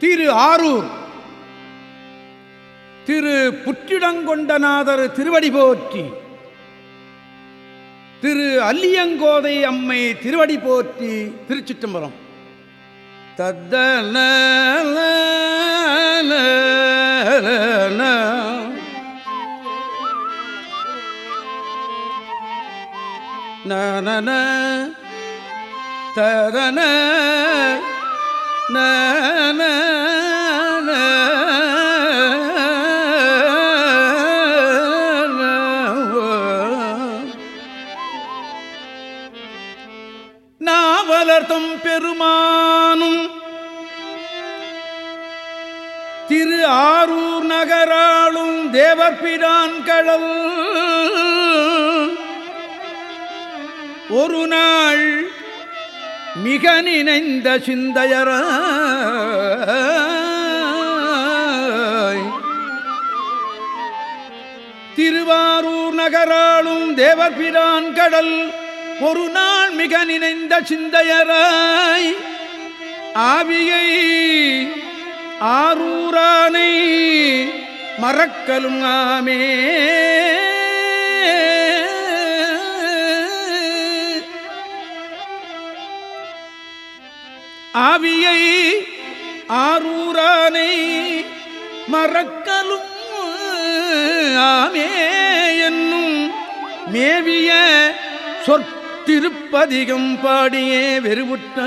திரு ஆரூர் திரு புற்றிடங்கொண்டநாதர் திருவடி போற்றி திரு அல்லியங்கோதை அம்மை திருவடி போற்றி திருச்சிற்றம்பலம். தத்தன நன தரண நன நாவலர்தம் பெருமானும் திரு ஆரூர் நகராளும் தேவப்பிரான் கடல் ஒரு நாள் மிக நினைந்த சிந்தையர திருவாரூர் நகராளும் தேவபிரான் கடல் ஒரு நாள் மிக நினைந்த சிந்தையராய் ஆவியை ஆரூரானை மறக்கலும் ஆமே. ஆவியை ஆரூரானை மறக்கலும் ஆமே என்னும் மேவிய சொற்ப திருப்பதிகம் பாடியே வெறுவுட்ட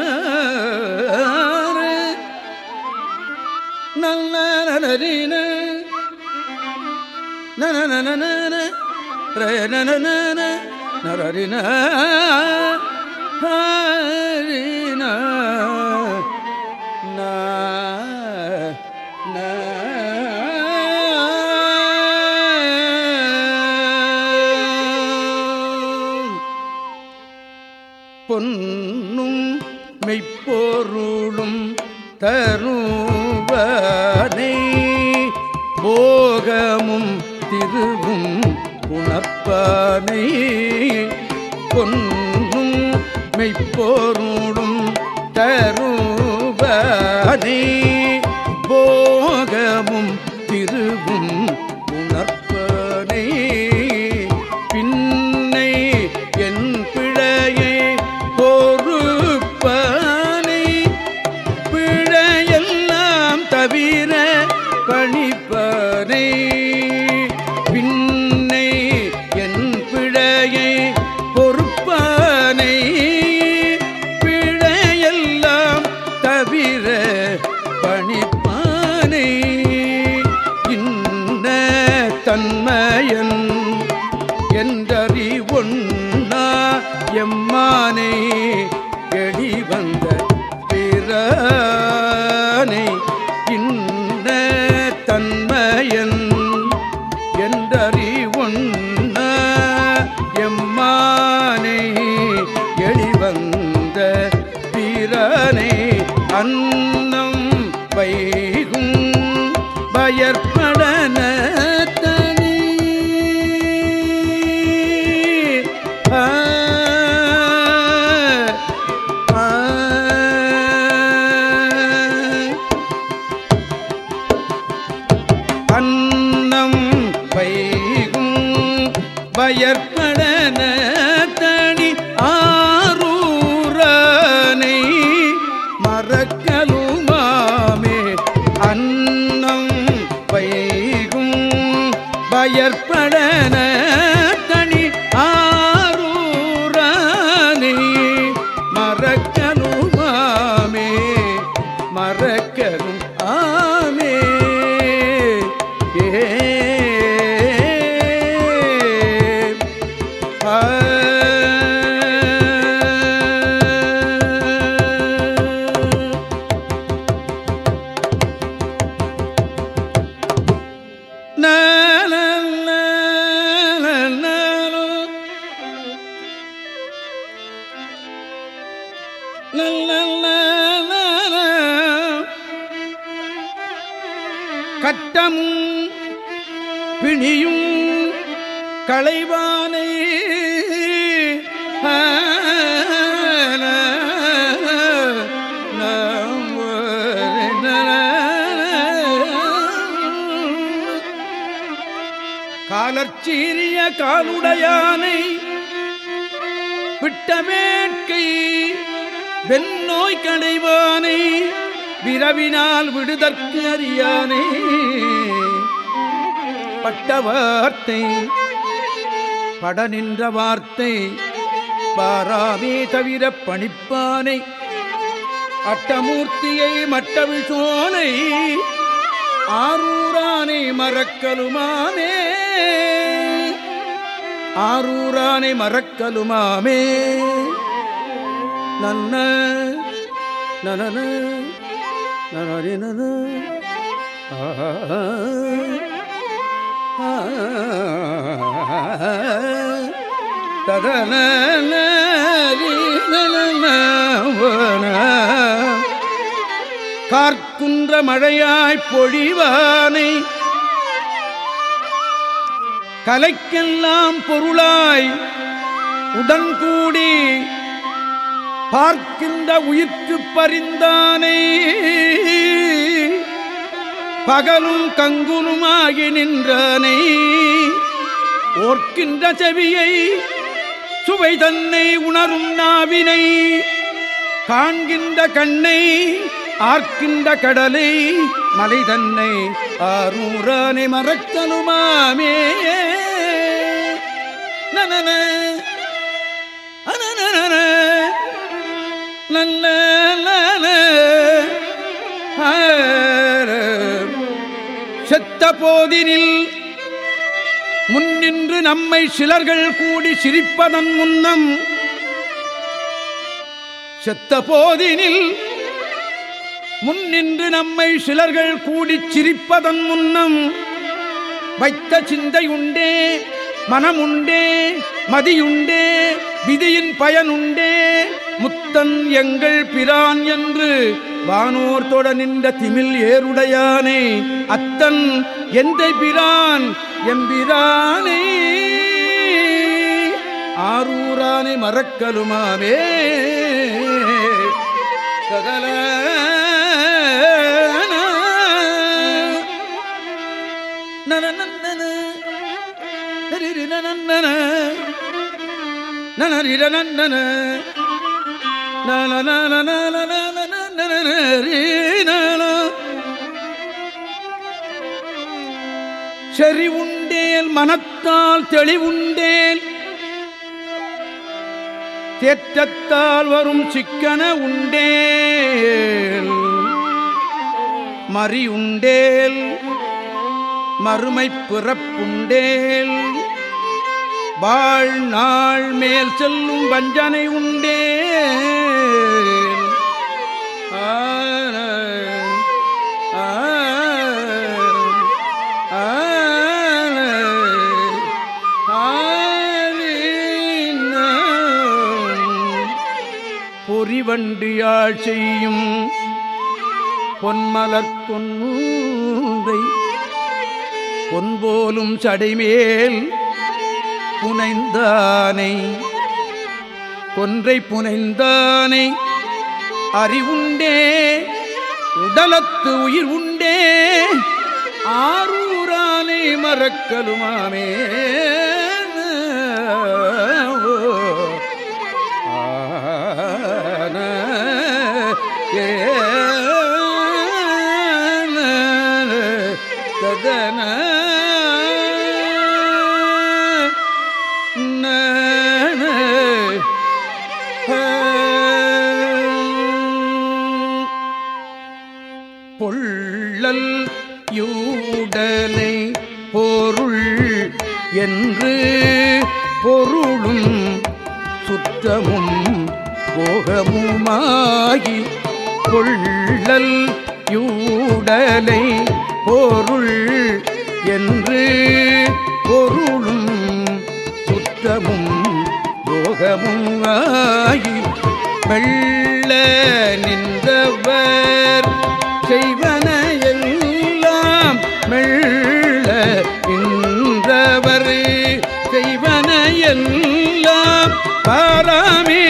நல்ல நலரின நனநனன நரரின ஹரின உணர்ப்பானை பொன்னும் மெய்ப்பொருளும் தருவனை தன்மையன் கட்டமும் பிணியும் களைவானை. காலச்சீரிய காலுடையானை விட்டமேற்கை வெண்ணோய் கடைவானை. விரவினால் விடுதற்கு அறியானே. பட்ட வார்த்தை பட நின்ற வார்த்தை பாராமே தவிர பணிப்பானை அட்டமூர்த்தியை மட்டவிழ் சோலை ஆரூரானை மறக்கலுமாமே. ஆரூரானை மறக்கலுமாமே. நன்ன நனன ததன கார்க்குன்ற மழையாய் பொழிவானை கலைக்கெல்லாம் பொருளாய் உடன்கூடி பார்க்கின்ற உயிர்க்கு பறிந்தானே பகலும் கங்குனுமாகி நின்றானை. ஓர்க்கின்ற செவியை சுவை தன்னை உணரும் நாவினை. காண்கின்ற கண்ணை ஆர்க்கின்ற கடலை மலை தன்னை ஆரூரானை மறக்கலுமாமே நனன செத்த போதினில் முன்னின்று நம்மை சிலர்கள் கூடி சிரிப்பதன் முன்னம் செத்த போதினில் முன்னின்று நம்மை சிலர்கள் கூடி சிரிப்பதன் முன்னம் வைத்த சிந்தை உண்டே மனமுண்டே மதியுண்டே விதியின் பயனுண்டே முத்தன் எங்கள் பிரான் என்று வானோர் தொட நின்ற திமில் ஏருடையானே அத்தன் எந்த பிரான் எம்பிரானே ஆரூரானை மறக்கலுமாவே சகல நனநன்னன நரிரினநன்னன செறி உண்டேல் மனத்தால் தெளிவுண்டேல் தேற்றத்தால் வரும் சிக்கன உண்டேல். மறி உண்டேல் மறுமை பிறப்புண்டேல். வாழ்நாள் மேல் செல்லும் வஞ்சனை உண்டே பொறிவண்டியாள் செய்யும் பொன்மலர் பொன்போலும் சடைமேல் புனைந்தானை கொன்றை புனைந்தானை அறிவுண்டே உடலத்து உயிர் உண்டே ஆரூரானை மறக்கலுமாமே. ஏ பொருள் என்று பொருளும் சுற்றமும் யோகமும் ஆகி வெள்ள நின்றவர் செய்வன எல்லாம் மெல்ல நின்றவர் செய்வன எல்லாம். பாராமே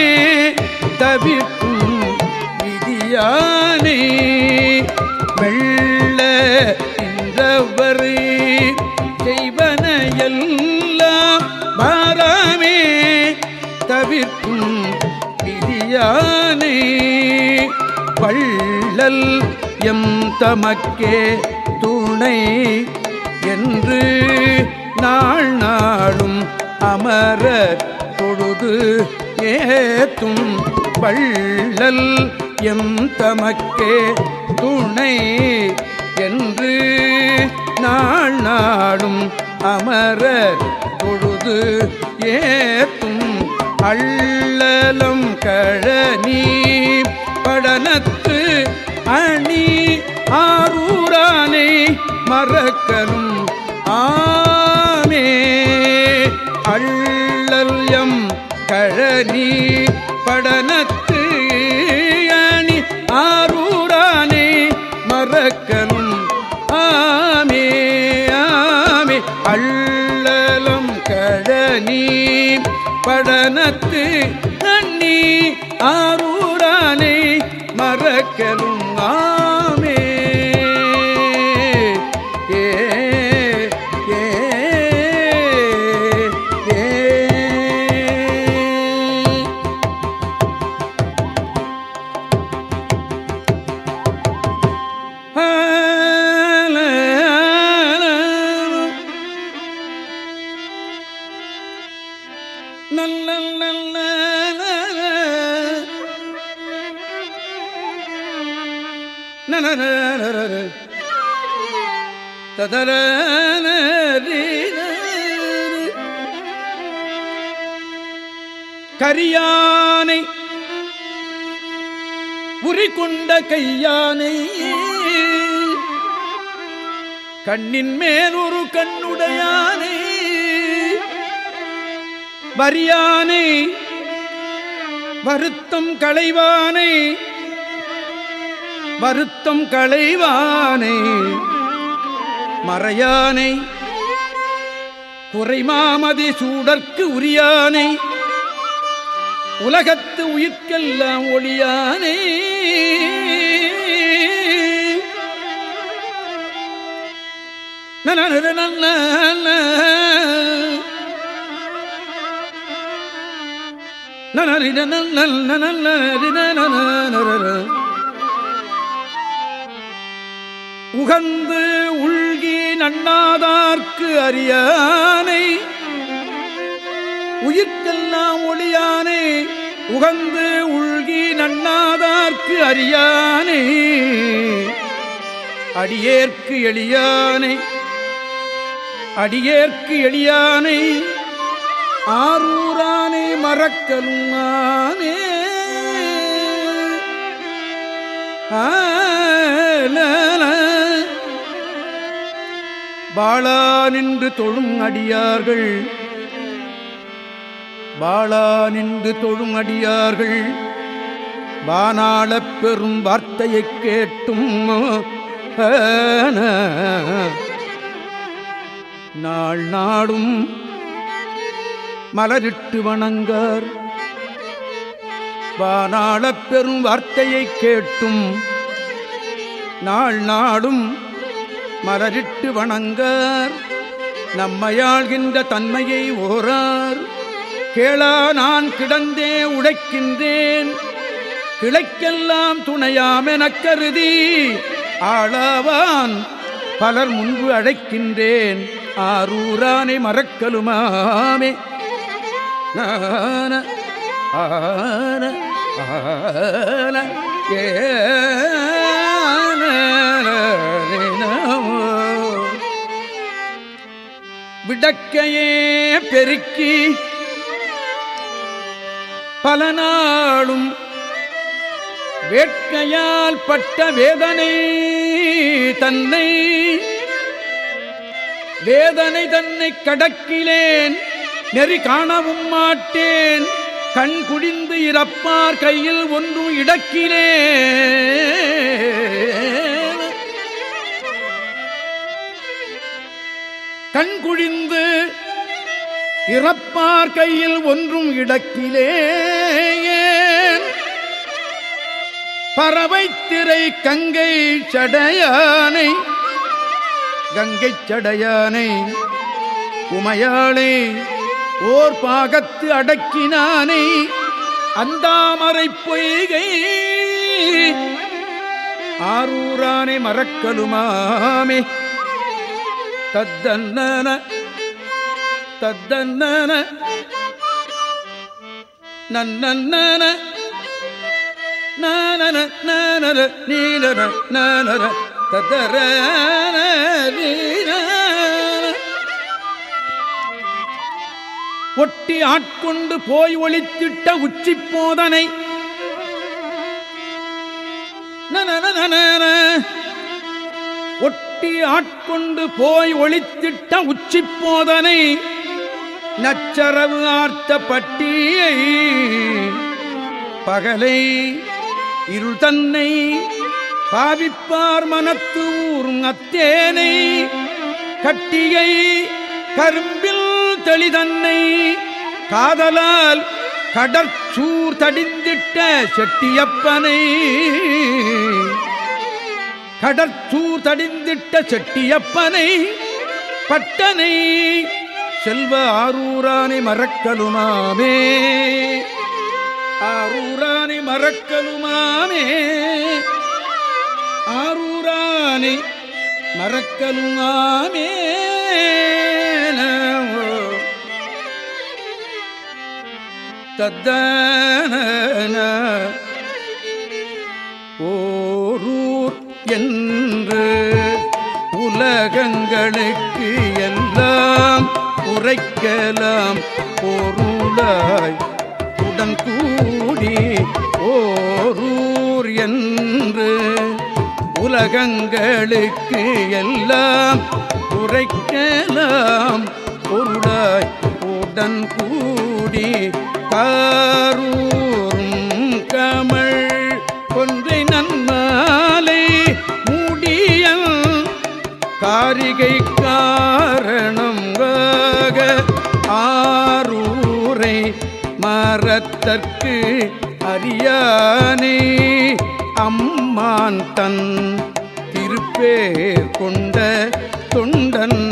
எம் தமக்கே துணை என்று நாள் நாளும் அமரர் தொழுது ஏத்தும் வள்ளல் எம் தமக்கே துணை என்று நாள் நாடும் அமரர் தொழுது ஏத்தும் அள்ளலம் கழனி படனத்து அணி ஆரூரானை மறக்கலும் கரியானை உரி கொண்ட கையானை. கண்ணின் மேல் ஒரு கண்ணுடையானை வரியானை வருத்தம் களைவானை வருத்தம் களைவானை. மறையானை குறைமாமதி சூடற்கு உரியானை. உலகத்து உயிர்க்கெல்லாம் ஒளியானே உகந்து உள்கி நன்னாதார்க்கு அறியானை உயிர்க்க உயிர்க்கெல்லாம் ஒளியானே உகந்து உள்கி நன்னாதார்க்கு அறியானே. அடியேற்கு எளியானை அடியேற்கு எளியானை ஆரூரானே மறக்கலுமானே. நானே நின்று தொழும் அடியார்கள் வாழா நின்று தொழும் அடியார்கள். வானாளப் பெரும் வார்த்தையைக் கேட்டும் நாள் நாடும் மலரிட்டு வணங்கார். வானாளப் பெரும் வார்த்தையைக் கேட்டும் நாள் நாடும் மலரிட்டு வணங்கார். நம்மையாள்கின்ற தன்மையை ஓரார். கேளா நான் கிடந்தே உழைக்கின்றேன் கிளைக்கெல்லாம் துணையாமெனக் கருதி ஆளாவான் பலர் முன்பு அழைக்கின்றேன் ஆரூரானை மறக்கலுமாமே நான ஆன ஆன ஏ விடக்கையே பெருக்கி பல நாளும் வேட்கையால் பட்ட வேதனை தன்னை வேதனை தன்னை கடக்கிலேன் நெறி காணவும் மாட்டேன். கண் குடிந்து இறப்பார் கையில் ஒன்றும் இடக்கிலே கண் குழிந்து இறப்பார் கையில் ஒன்றும் இடக்கிலே பறவை திரை கங்கை சடையானை கங்கை சடையானை உமையாளை ஓர் பாகத்து அடக்கினானை அந்தாமரை பொய்கை ஆரூரானை மறக்கலுமாமே. தத்தன்னன தத்தன்னன நன்னன நானன நானர நீனர. நானர தத்தர ஒட்டி ஆட்கொண்டு போய் ஒளித்திட்ட உச்சி போதனை. ஒட்டி ஆட்கொண்டு போய் ஒளித்திட்ட உச்சி போதனை. நச்சரவு ஆர்த்த பட்டியை பகலை இருள் தன்னை பாவிப்பார் மனத்து ஊரும் அத்தேனை. கட்டியை கரும்பில் தெளிதன்னை காதலால் கடற்சூர் தடிந்திட்ட செட்டியப்பனை. கடற்சூர் தடிந்திட்ட செட்டியப்பனை பட்டனை செல்வ ஆரூரானை மறக்கலுமாமே. ஆரூராணி மறக்கலுமாமே. ஆரூராணி மறக்கலுமாமே. தத்தன உரைக்கலாம் பொருளாய். உடன் கூடி ஓரூர் என்று உலகங்களுக்கு எல்லாம் உரைக்கலாம் பொருளாய். உடன் கூடி காரூரும் கமல் கொன்றை நன்மாலை மூடியல் காரிகை காரணம் அறத்தற்கு அறியானே அம்மான் தன் திருப்பேர் கொண்ட தொண்டன்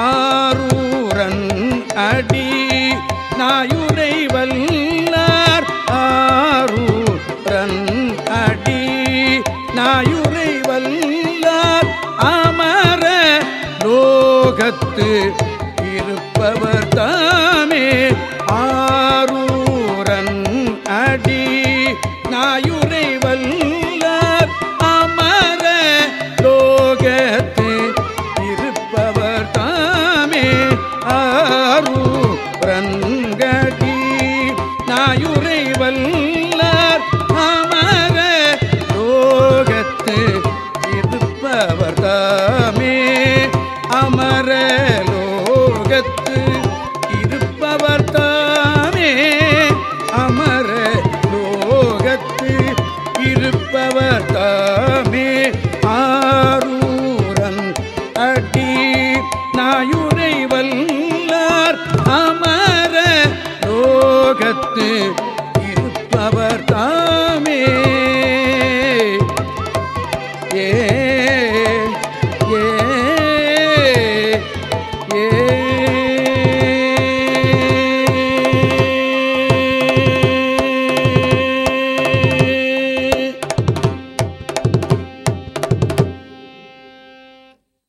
ஆரூரன் அடி நாயுரை வல்லார் ஆரூரன் அடி நாயுரை வல்லார் அமர லோகத்து இருப்பவர் தான். தாமே